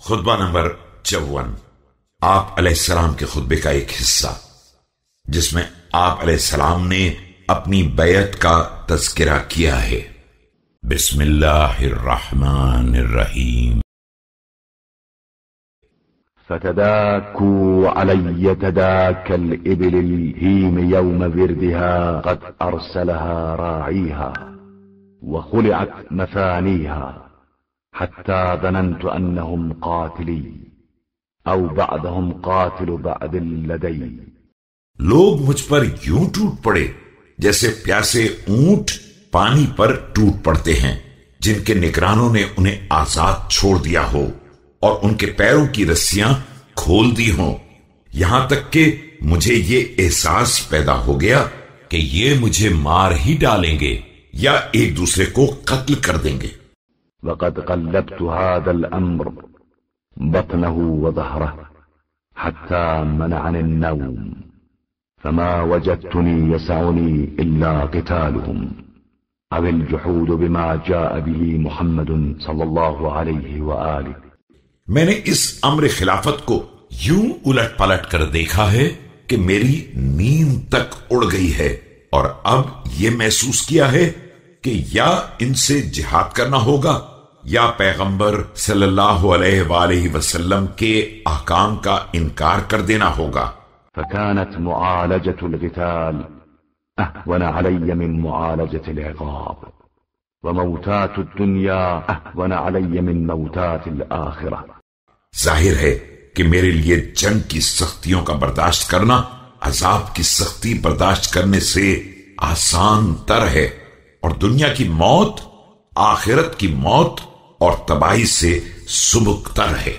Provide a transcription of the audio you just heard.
خطبہ نمبر چون۔ آپ علیہ السلام کے خطبے کا ایک حصہ، جس میں آپ علیہ السلام نے اپنی بیعت کا تذکرہ کیا ہے۔ بسم اللہ الرحمن الرحیم۔ فتداكوا علي تداك الإبل الهيم يوم بردها قد أرسلها راعيها وخلعت مثانيها حتى ظننت أنهم قاتلي أو بعضهم قاتل بعد لدي. لوگ مجھ پر یوں ٹوٹ پڑے جیسے پیاسے اونٹ پانی پر ٹوٹ پڑتے ہیں، جن کے نگرانوں نے انہیں آزاد چھوڑ دیا ہو اور ان کے پیروں کی رسیاں کھول دی ہوں۔ یہاں تک کہ مجھے یہ احساس پیدا ہو گیا کہ یہ مجھے مار ہی ڈالیں گے یا ایک دوسرے کو قتل کر دیں گے۔ وقد قلبت هذا الأمر بطنه وظهره حتى منعني النوم، فما وجدتني يسعني إلا قتالهم، أو الجحود بما جاء به محمد صلى الله عليه وآله. میں نے اس امر خلافت کو یوں الٹ پلٹ کر دیکھا ہے کہ میری نیند تک اڑ گئی ہے اور اب یہ محسوس کیا ہے کہ یا ان سے جہاد کرنا ہوگا یا پیغمبر صلی اللہ علیہ وآلہ وسلم کے احکام کا انکار کر دینا ہوگا۔ فكانت معالجة القتال أهون علي من معالجة العقاب وموتات الدنيا أهون علي من موتات الآخرة ظاہر ہے کہ میرے لیے جنگ کی سختیوں کا برداشت کرنا عذاب کی سختی برداشت کرنے سے آسان تر ہے۔ اور دنیا کی موت آخرت کی موت اور تباہی سے سبکتر ہے